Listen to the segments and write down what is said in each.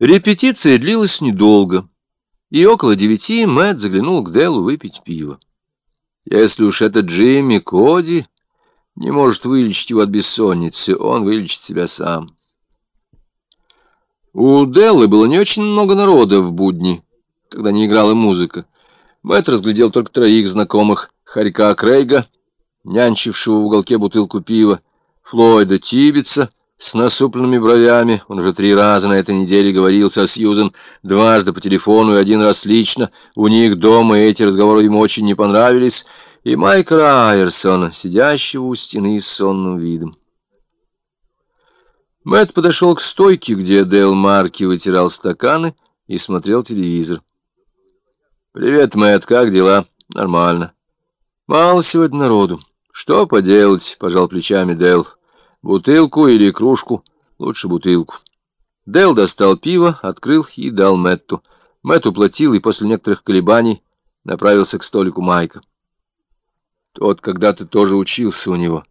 Репетиция длилась недолго, и около девяти Мэтт заглянул к Делу выпить пиво. Если уж этот Джимми Коди не может вылечить его от бессонницы, он вылечит себя сам. У Деллы было не очень много народа в будни, когда не играла музыка. Мэтт разглядел только троих знакомых. Харька Крейга, нянчившего в уголке бутылку пива, Флойда Тибетса с насупленными бровями. Он уже три раза на этой неделе говорил со Сьюзен, дважды по телефону и один раз лично. У них дома эти разговоры ему очень не понравились. И Майка Райерсона, сидящего у стены с сонным видом. Мэтт подошел к стойке, где Дэл Марки вытирал стаканы и смотрел телевизор. «Привет, Мэтт, как дела?» «Нормально». «Мало сегодня народу. Что поделать?» — пожал плечами Дэл. Бутылку или кружку? Лучше бутылку. Дэл достал пиво, открыл и дал Мэтту. Мэтт уплатил и после некоторых колебаний направился к столику Майка. Тот когда-то тоже учился у него,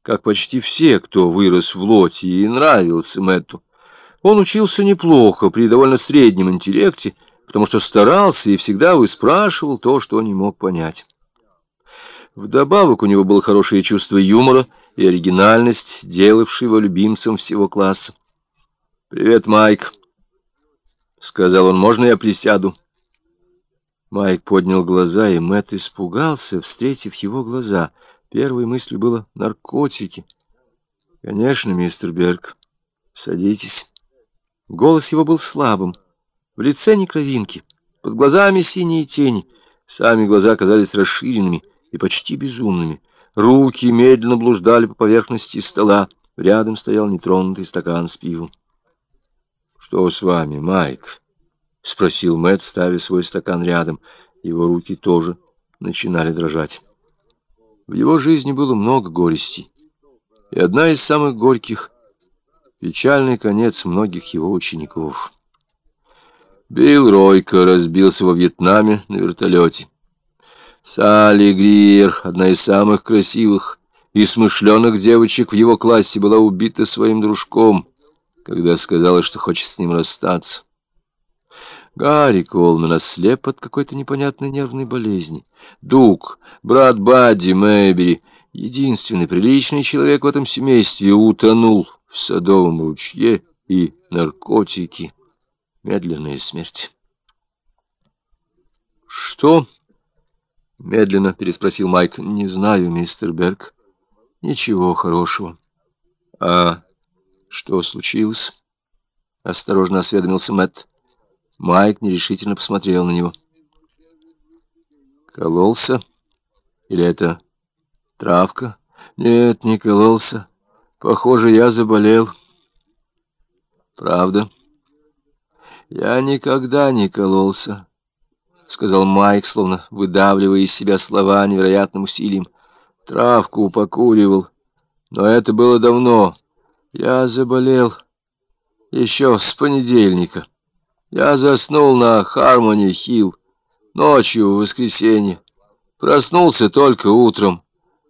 как почти все, кто вырос в лоте и нравился Мэтту. Он учился неплохо, при довольно среднем интеллекте, потому что старался и всегда выспрашивал то, что не мог понять. Вдобавок у него было хорошее чувство юмора и оригинальность, делавший его любимцем всего класса. «Привет, Майк», — сказал он, — «можно я присяду?» Майк поднял глаза, и Мэтт испугался, встретив его глаза. Первой мыслью было «наркотики». «Конечно, мистер Берг, садитесь». Голос его был слабым, в лице не кровинки, под глазами синие тени, сами глаза казались расширенными и почти безумными. Руки медленно блуждали по поверхности стола. Рядом стоял нетронутый стакан с пивом. — Что с вами, Майк? — спросил Мэтт, ставя свой стакан рядом. Его руки тоже начинали дрожать. В его жизни было много горестей. И одна из самых горьких — печальный конец многих его учеников. Билл Ройко разбился во Вьетнаме на вертолете. Салли Гриер, одна из самых красивых и смышленых девочек в его классе, была убита своим дружком, когда сказала, что хочет с ним расстаться. Гарри Колман ослеп от какой-то непонятной нервной болезни. Дуг, брат Бадди Мэйбери, единственный приличный человек в этом семействе, утонул в садовом ручье и наркотики. Медленная смерть. «Что?» — медленно переспросил Майк. — Не знаю, мистер Берг. Ничего хорошего. — А что случилось? — осторожно осведомился Мэтт. Майк нерешительно посмотрел на него. — Кололся? Или это травка? — Нет, не кололся. Похоже, я заболел. — Правда? — Я никогда не кололся. — сказал Майк, словно выдавливая из себя слова невероятным усилием. Травку покуривал. Но это было давно. Я заболел еще с понедельника. Я заснул на Хармони Хилл ночью в воскресенье. Проснулся только утром.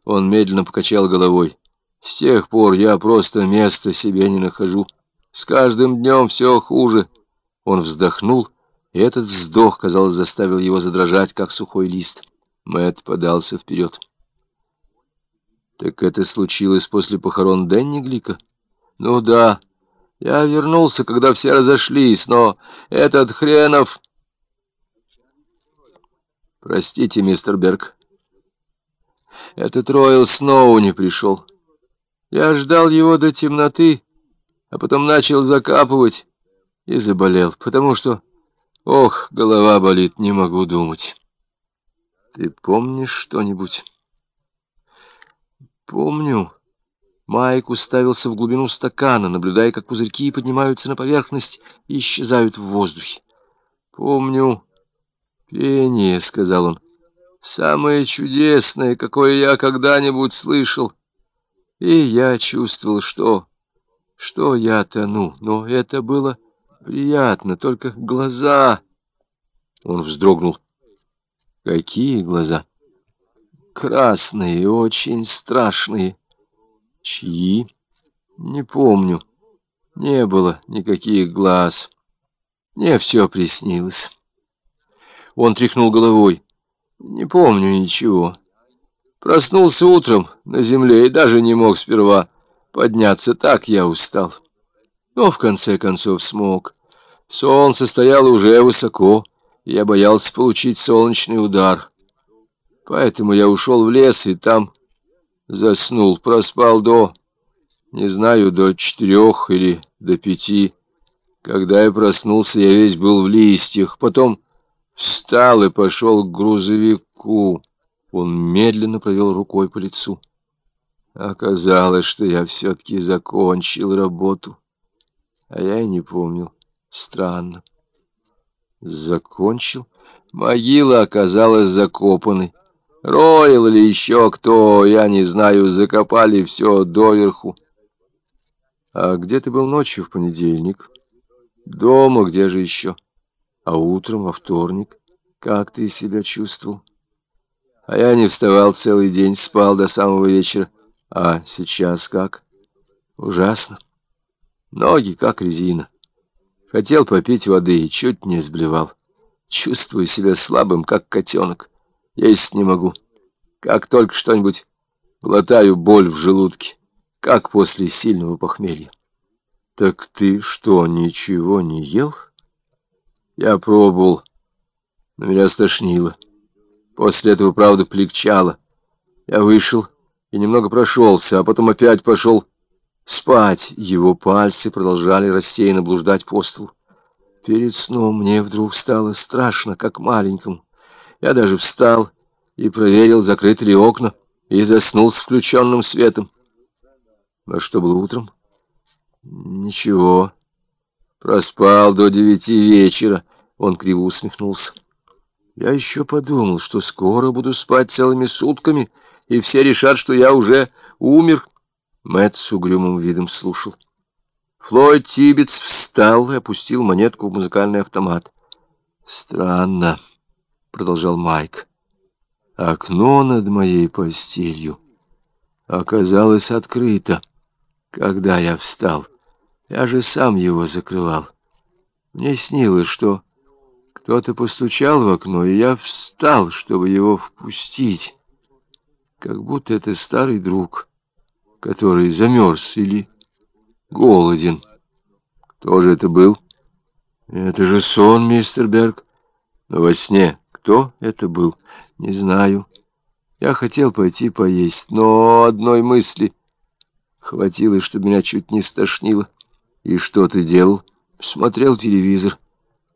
Он медленно покачал головой. С тех пор я просто места себе не нахожу. С каждым днем все хуже. Он вздохнул и этот вздох, казалось, заставил его задрожать, как сухой лист. Мэт подался вперед. «Так это случилось после похорон Дэнни Глика?» «Ну да, я вернулся, когда все разошлись, но этот хренов...» «Простите, мистер Берг, этот Ройл Сноу не пришел. Я ждал его до темноты, а потом начал закапывать и заболел, потому что Ох, голова болит, не могу думать. Ты помнишь что-нибудь? Помню. Майк уставился в глубину стакана, наблюдая, как пузырьки поднимаются на поверхность и исчезают в воздухе. Помню пение, — сказал он, — самое чудесное, какое я когда-нибудь слышал. И я чувствовал, что... что я тону, но это было Приятно, только глаза... Он вздрогнул. Какие глаза? Красные, очень страшные. Чьи? Не помню. Не было никаких глаз. Мне все приснилось. Он тряхнул головой. Не помню ничего. Проснулся утром на земле и даже не мог сперва подняться. Так я устал. Но в конце концов смог. Солнце стояло уже высоко, я боялся получить солнечный удар. Поэтому я ушел в лес и там заснул, проспал до, не знаю, до четырех или до пяти. Когда я проснулся, я весь был в листьях, потом встал и пошел к грузовику. Он медленно провел рукой по лицу. Оказалось, что я все-таки закончил работу, а я и не помнил. Странно. Закончил? Могила оказалась закопанной. Ройл или еще кто, я не знаю, закопали все доверху. А где ты был ночью в понедельник? Дома, где же еще? А утром, во вторник, как ты себя чувствовал? А я не вставал целый день, спал до самого вечера. А сейчас как? Ужасно. Ноги как резина. Хотел попить воды и чуть не сблевал. Чувствую себя слабым, как котенок. Есть не могу. Как только что-нибудь глотаю боль в желудке, как после сильного похмелья. Так ты что, ничего не ел? Я пробовал, но меня стошнило. После этого, правда, полегчало. Я вышел и немного прошелся, а потом опять пошел спать. Его пальцы продолжали рассеянно блуждать по столу. Перед сном мне вдруг стало страшно, как маленькому. Я даже встал и проверил, закрыты ли окна, и заснул с включенным светом. А что было утром? Ничего. Проспал до девяти вечера. Он криво усмехнулся. Я еще подумал, что скоро буду спать целыми сутками, и все решат, что я уже умер. Мэтт с угрюмым видом слушал. Флойд Тибетс встал и опустил монетку в музыкальный автомат. «Странно», — продолжал Майк. «Окно над моей постелью оказалось открыто, когда я встал. Я же сам его закрывал. Мне снилось, что кто-то постучал в окно, и я встал, чтобы его впустить, как будто это старый друг, который замерз или голоден. Кто же это был? Это же сон, мистер Берг. Но во сне кто это был? Не знаю. Я хотел пойти поесть, но одной мысли хватило, чтобы меня чуть не стошнило. И что ты делал? Смотрел телевизор.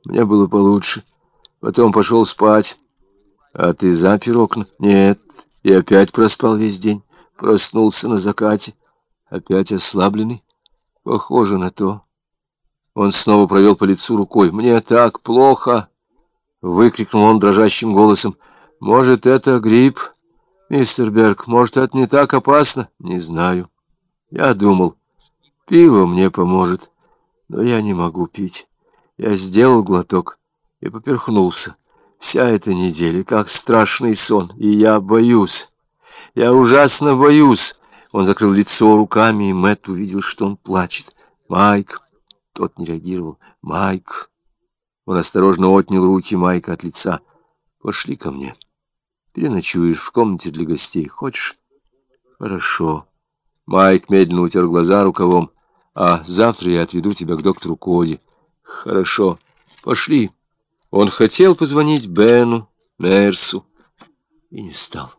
Мне было получше. Потом пошел спать. А ты запер окна? Нет. И опять проспал весь день. Проснулся на закате. Опять ослабленный. Похоже на то. Он снова провел по лицу рукой. «Мне так плохо!» Выкрикнул он дрожащим голосом. «Может, это грипп, мистер Берг? Может, это не так опасно?» «Не знаю. Я думал, пиво мне поможет, но я не могу пить. Я сделал глоток и поперхнулся. Вся эта неделя, как страшный сон, и я боюсь. Я ужасно боюсь. Он закрыл лицо руками, и Мэтт увидел, что он плачет. «Майк!» Тот не реагировал. «Майк!» Он осторожно отнял руки Майка от лица. «Пошли ко мне. Переночуешь в комнате для гостей. Хочешь?» «Хорошо». Майк медленно утер глаза рукавом. «А завтра я отведу тебя к доктору Коди». «Хорошо. Пошли». Он хотел позвонить Бену, Мерсу, и не стал.